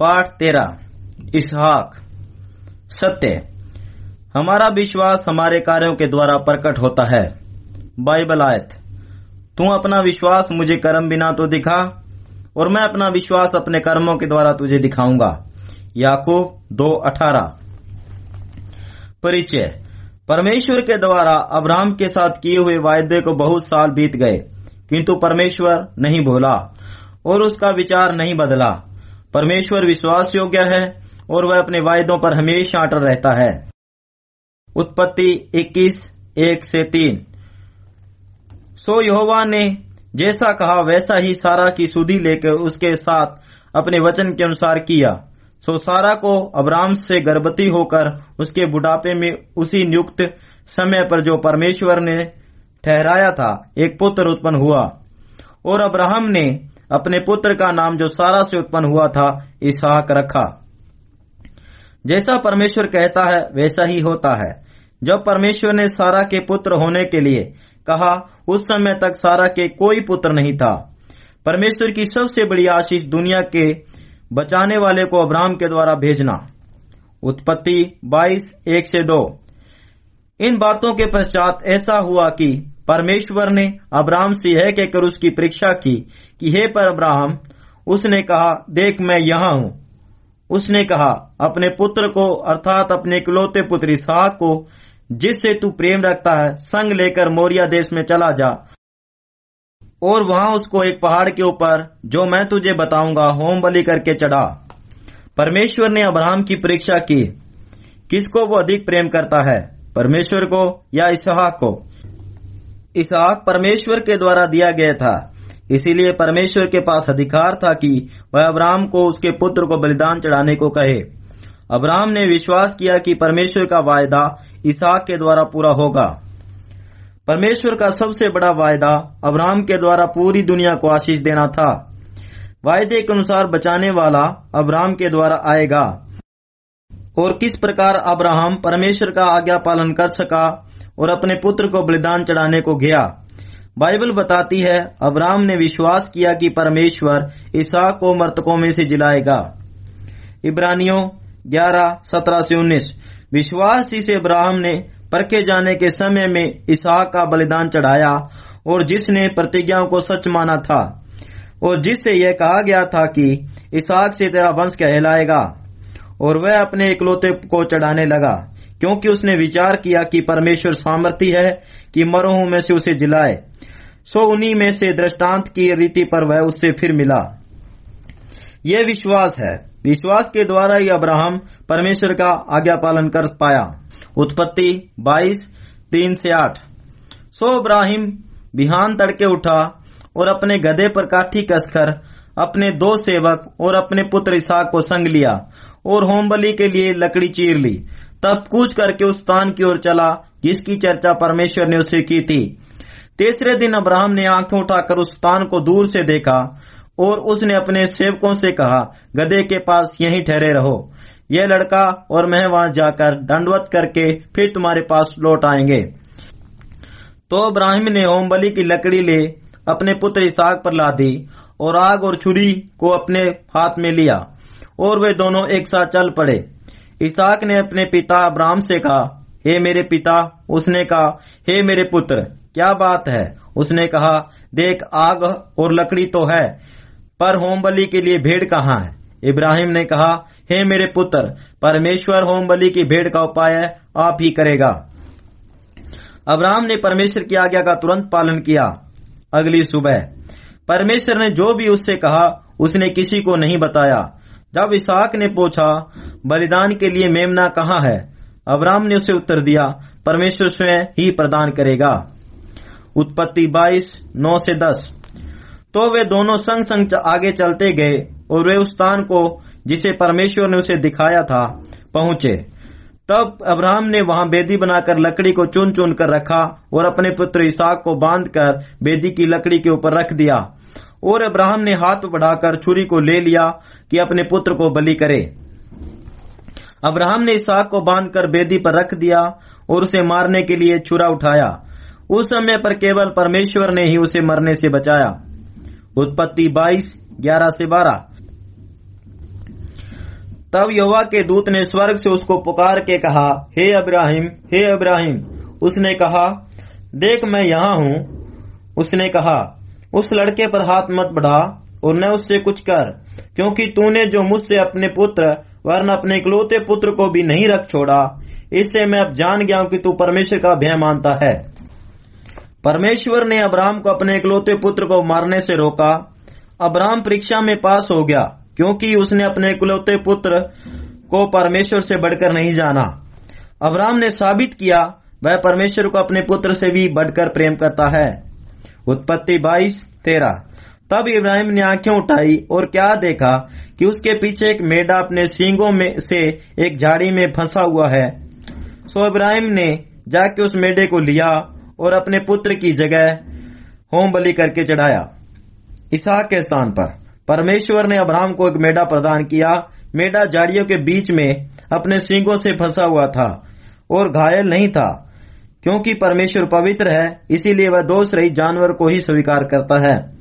पाठ तेरा, इसहाक। सत्य, हमारा विश्वास हमारे कार्यों के द्वारा प्रकट होता है। बाइबल आयत, तू अपना विश्वास मुझे कर्म बिना तो दिखा, और मैं अपना विश्वास अपने कर्मों के द्वारा तुझे दिखाऊँगा। याकूब दो अठारह। परिचय, परमेश्वर के द्वारा अब्राहम के साथ किए हुए वायदे को बहुत साल बीत गए, किंतु परमेश्वर नहीं भूला, और उसका विचार नहीं बदला। परमेश्वर विश्वास योग्य है और वह अपने वायदों पर हमेशा अटल रहता है। उत्पत्ति 21 एक से तीन। सो यहोवा ने जैसा कहा, वैसा ही सारा की सुधी लेकर उसके साथ अपने वचन के अनुसार किया। सो सारा को अब्राम से गर्भवती होकर उसके बुढ़ापे में उसी नियुक्त समय पर जो परमेश्वर ने ठहराया था, एक पुत्र उत्पन्न हुआ। और अब्राहम ने अपने पुत्र का नाम जो सारा से उत्पन्न हुआ था, इसहाक रखा। जैसा परमेश्वर कहता है, वैसा ही होता है। जब परमेश्वर ने सारा के पुत्र होने के लिए कहा, उस समय तक सारा के कोई पुत्र नहीं था। परमेश्वर की सबसे बड़ी आशीष दुनिया के बचाने वाले को अब्राहम के द्वारा भेजना। उत्पत्ति 22 एक से दो। इन बातों के पश्चात ऐसा हुआ कि परमेश्वर ने अब्राहम से यह कहकर उसकी परीक्षा की कि, हे पर अब्राहम, उसने कहा, देख मैं यहाँ हूँ। उसने कहा, अपने पुत्र को, अर्थात अपने इकलौते पुत्र इसहाक को, जिससे तू प्रेम रखता है, संग लेकर मोरिया देश में चला जा। और वहाँ उसको एक पहाड़ के ऊपर, जो मैं तुझे बताऊँगा होम बलि करके चढ़ा। परमेश्वर ने अब्राहम की परीक्षा की। किसको वो अधिक प्रेम करता है, परमेश्वर को या इसहाक को? इसहाक परमेश्वर के द्वारा दिया गया था। इसीलिए परमेश्वर के पास अधिकार था कि वह अब्राहम को उसके पुत्र को बलिदान चढ़ाने को कहे। अब्राहम ने विश्वास किया कि परमेश्वर का वायदा इसहाक के द्वारा पूरा होगा। परमेश्वर का सबसे बड़ा वायदा अब्राहम के द्वारा पूरी दुनिया को आशीष देना था। वायदे के अनुसार बचाने वाला अब्राहम के द्वारा आएगा। और किस प्रकार अब्राहम परमेश्वर का आज्ञा पालन कर सका और अपने पुत्र को बलिदान चढ़ाने को गया। बाइबल बताती है, अब्राहम ने विश्वास किया कि परमेश्वर ईसा को मृतकों में से जिलाएगा। इब्रानियों ग्यारह, सत्रह से उन्नीस। विश्वास ही से अब्राहम ने परखे जाने के समय में इसहाक का बलिदान चढ़ाया और जिसने प्रतिज्ञाओं को सच माना था और जिससे यह कहा गया था कि इसहाक से तेरा वंश कहलाएगा और वह अपने इकलौते को चढ़ाने लगा। क्योंकि उसने विचार किया कि परमेश्वर सामर्थ्य है कि मरोह में से उसे जिलाए। सो उन्हीं में से दृष्टांत की रीति पर वह उससे फिर मिला। यह विश्वास है। विश्वास के द्वारा ही अब्राहम परमेश्वर का आज्ञा पालन कर पाया। उत्पत्ति 22 तीन से आठ। सो इब्राहिम बिहान तड़के उठा और अपने गधे पर काठी कसकर अपने दो सेवक और अपने पुत्र इसाक को संग लिया और होम बलि के लिए लकड़ी चीर ली। तब कूच करके उस स्थान की ओर चला, जिसकी चर्चा परमेश्वर ने उसे की थी। तीसरे दिन अब्राहम ने आँखें उठाकर उस स्थान को दूर से देखा और उसने अपने सेवकों से कहा गधे के पास यहीं ठहरे रहो। यह लड़का और मैं वहाँ जाकर दंडवत करके फिर तुम्हारे पास लौट आएँगे। तो अब्राहिम ने ओम बलि की लकड़ी ले अपने पुत्र इसाक पर ला दी और आग और छुरी को अपने हाथ में लिया और वे दोनों एक साथ चल पड़े। इसाक ने अपने पिता अब्राहम से कहा, हे मेरे पिता, उसने कहा, हे मेरे पुत्र, क्या बात है? उसने कहा, देख, आग और लकड़ी तो है, पर होम बलि के लिए भेड़ कहाँ है? इब्राहिम ने कहा, हे मेरे पुत्र, परमेश्वर होम बलि की भेड़ का उपाय आप ही करेगा। अब्राहम ने परमेश्वर की आज्ञा का तुरंत पालन किया अगली सुबह। परमेश्वर ने जो भी उससे कहा, उसने किसी को नहीं बताया। जब इसाक ने पूछा, बलिदान के लिए मेमना कहाँ है? अब्राहम ने उसे उत्तर दिया, परमेश्वर स्वयं ही प्रदान करेगा। उत्पत्ति 22 नौ से 10 तो वे दोनों संग संग आगे चलते गए और वे उस स्थान को, जिसे परमेश्वर ने उसे दिखाया था, पहुँचे। तब अब्राहम ने वहाँ बेदी बनाकर लकड़ी को चुन चुन कर रखा और अपने पुत्र इसाक को बांधकर बेदी की लकड़ी के ऊपर रख दिया। और अब्राहम ने हाथ बढ़ाकर छुरी को ले लिया कि अपने पुत्र को बलि करे। अब्राहम ने इसाक को बांधकर बेदी पर रख दिया और उसे मारने के लिए छुरा उठाया। उस समय पर केवल परमेश्वर ने ही उसे मरने से बचाया। उत्पत्ति 22 11 से 12 तब युवा के दूत ने स्वर्ग से उसको पुकार के कहा, हे अब्राहिम हे अब्राहिम। उसने कहा, देख, मैं यहाँ हूँ। उसने कहा उस लड़के पर हाथ मत बढ़ा और न उससे कुछ कर, क्योंकि तूने जो मुझसे अपने पुत्र, वरन अपने इकलौते पुत्र को भी नहीं रख छोड़ा। इससे मैं अब जान गया हूँ कि तू परमेश्वर का भय मानता है। परमेश्वर ने अब्राहम को अपने इकलौते पुत्र को मारने से रोका। अब्राहम परीक्षा में पास हो गया, क्योंकि उसने अपने इकलौते पुत्र को परमेश्वर से बढ़कर नहीं जाना। अब्राहम ने साबित किया, वह परमेश्वर को अपने पुत्र से भी बढ़कर प्रेम करता है। उत्पत्ति बाईस, तेरह। तब इब्राहिम ने आँखें उठाई और क्या देखा कि उसके पीछे एक मेढा अपने सींगों में से एक झाड़ी में फंसा हुआ है। सो इब्राहिम ने जाके उस मेढे को लिया और अपने पुत्र की जगह होम बलि करके चढ़ाया, इसहाक के स्थान पर। परमेश्वर ने अब्राहम को एक मेढा प्रदान किया। मेढा झाड़ियों के बीच में अपने सींगों से फंसा हुआ था और घायल नहीं था। क्योंकि परमेश्वर पवित्र है, इसीलिए वह दोष रही जानवर को ही स्वीकार करता है।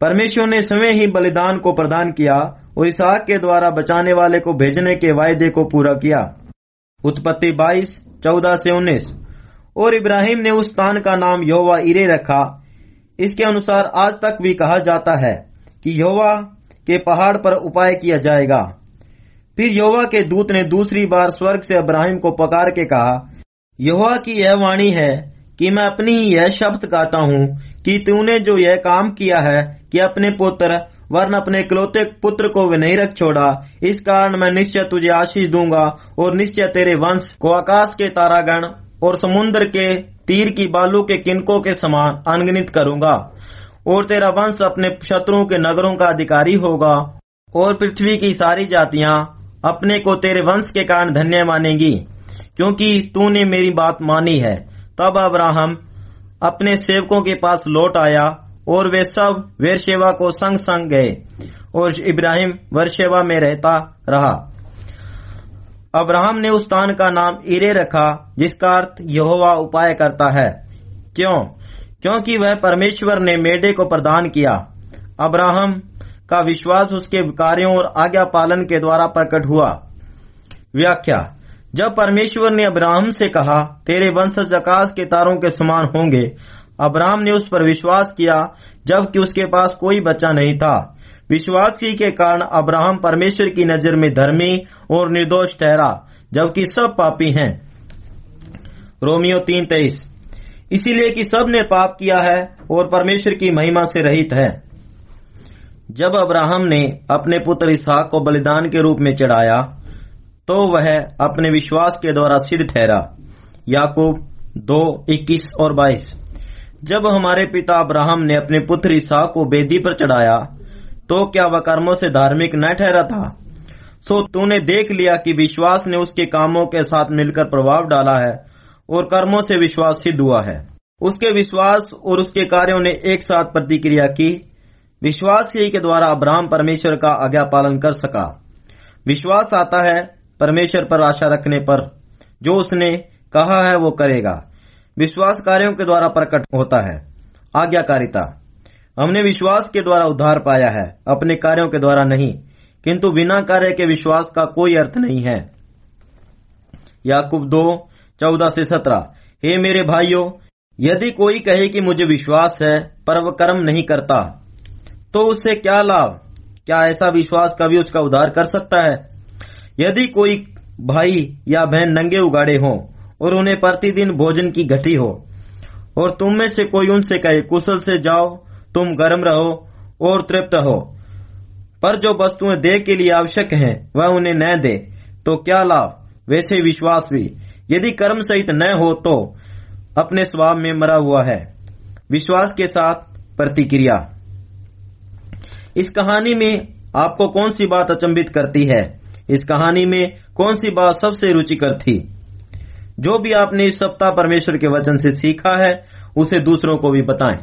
परमेश्वर ने समय ही बलिदान को प्रदान किया और इसहाक के द्वारा बचाने वाले को भेजने के वायदे को पूरा किया। उत्पत्ति 22 14 से 19 और इब्राहिम ने उस स्थान का नाम योवा इरे रखा। इसके अनुसार आज तक भी कहा जाता है कि योवा के पहाड़ पर उपाय किया जाएगा। फिर योवा के दूत ने दूसरी बार स्वर्ग से इब्राहिम को पकार के कहा यहोवा की यह वाणी है कि मैं अपनी ही यह शब्द गाता हूँ कि तूने जो यह काम किया है कि अपने पुत्र वर्ण अपने इकलौते पुत्र को वे नहीं रख छोड़ा। इस कारण मैं निश्चय तुझे आशीष दूँगा और निश्चय तेरे वंश को आकाश के तारागण और समुन्द्र के तीर की बालू के किनकों के समान अनगिनित करूँगा और तेरा वंश अपने शत्रुओं के नगरों का अधिकारी होगा और पृथ्वी की सारी जातियाँ अपने को तेरे वंश के कारण धन्य मानेगी। क्योंकि तूने मेरी बात मानी है। तब अब्राहम अपने सेवकों के पास लौट आया और वे सब वेरशेवा को संग संग गए और इब्राहिम वर्षेवा में रहता रहा। अब्राहम ने उस स्थान का नाम इरे रखा, जिसका अर्थ यहोवा उपाय करता है। क्यों? क्योंकि वह परमेश्वर ने मेढे को प्रदान किया। अब्राहम का विश्वास उसके कार्यों और आज्ञा पालन के द्वारा प्रकट हुआ। व्याख्या जब परमेश्वर ने अब्राहम से कहा, तेरे वंशज आकाश के तारों के समान होंगे, अब्राहम ने उस पर विश्वास किया, जबकि उसके पास कोई बच्चा नहीं था। विश्वास ही के कारण अब्राहम परमेश्वर की नज़र में धर्मी और निर्दोष ठहरा, जबकि सब पापी हैं। रोमियो तीन तेईस। इसीलिए कि सबने पाप किया है और परमेश्वर की महिमा से रहित है। जब अब्राहम ने अपने पुत्र इसहाक को बलिदान के रूप में चढ़ाया तो वह अपने विश्वास के द्वारा सिद्ध ठहरा। याकूब दो, इक्कीस और बाईस। जब हमारे पिता अब्राहम ने अपने पुत्र ईसा को बेदी पर चढ़ाया तो क्या वह कर्मों से धार्मिक न ठहरा था? सो तूने देख लिया कि विश्वास ने उसके कामों के साथ मिलकर प्रभाव डाला है और कर्मों से विश्वास सिद्ध हुआ है। उसके विश्वास और उसके कार्यों ने एक साथ प्रतिक्रिया की। विश्वास ही के द्वारा अब्राहम परमेश्वर का आज्ञा पालन कर सका। विश्वास आता है परमेश्वर पर आशा रखने पर। जो उसने कहा है वो करेगा। विश्वास कार्यों के द्वारा प्रकट होता है। आज्ञाकारिता। हमने विश्वास के द्वारा उद्धार पाया है। अपने कार्यों के द्वारा नहीं। किंतु बिना कार्य के विश्वास का कोई अर्थ नहीं है। याकूब दो, चौदह से सत्रह। हे मेरे भाइयों, यदि कोई कहे कि मुझे विश्वास है पर वह कर्म नहीं करता तो उससे क्या लाभ? क्या ऐसा विश्वास कभी उसका उद्धार कर सकता है? यदि कोई भाई या बहन नंगे उगाड़े हों और उन्हें प्रतिदिन भोजन की घटी हो, और तुम में से कोई उनसे कहे, कुशल से जाओ, तुम गर्म रहो और तृप्त हो, पर जो वस्तुएँ दे के लिए आवश्यक हैं, वह उन्हें न दे तो क्या लाभ? वैसे विश्वास भी। यदि कर्म सहित न हो तो अपने स्वभाव में मरा हुआ है। विश्वास के साथ प्रतिक्रिया। इस कहानी में आपको कौन सी बात अचंबित करती है? इस कहानी में कौन सी बात सबसे रुचिकर थी? जो भी आपने इस सप्ताह परमेश्वर के वचन से सीखा है, उसे दूसरों को भी बताएँ।